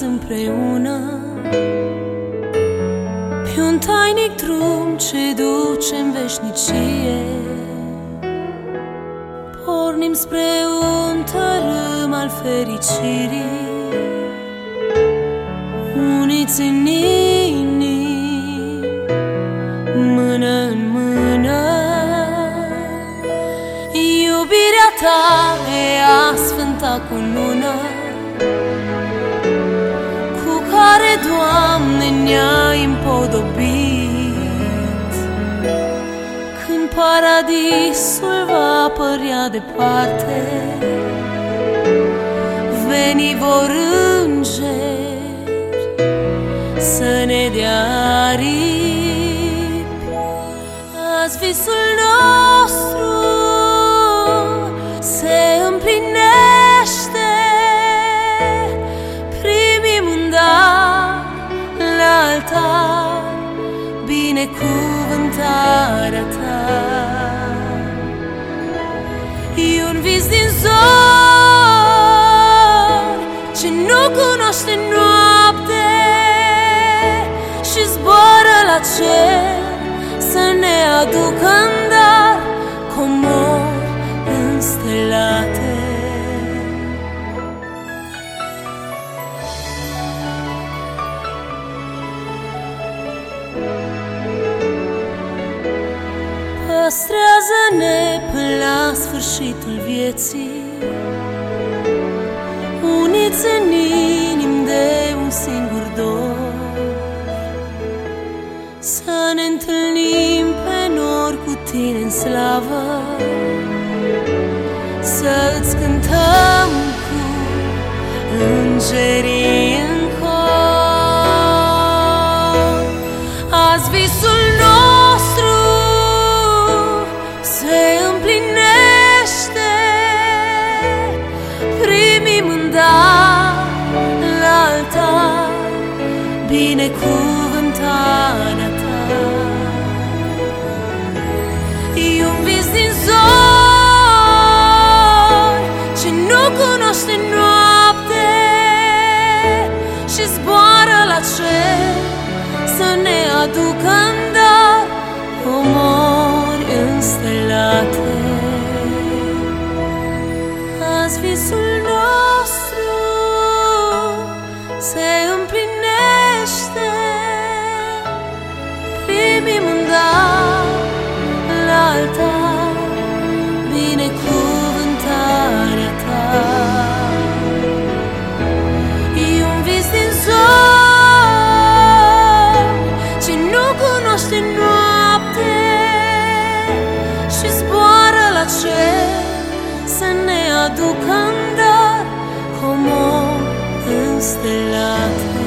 împreună. Pe un tainic drum ce duce în veșnicie Pornim spre un tărâm al fericirii. Uniți în inimi, mână în mână Iubirea ta e ne-ai împodobit. Când paradisul va părea departe Veni vor îngeri să ne dea aripi. Azi visul nostru E un vis din zor ce nu cunoaște noapte Și zboară la cer să ne aducă în dar comori înstelate Păstrează-ne până la sfârșitul vieții. Uniți în inim de un singur dor Să ne întâlnim pe nor cu tine în slavă. Să-ți cântăm cu îngerii în cor. Azi visul bine cu tu cantar como estelaje.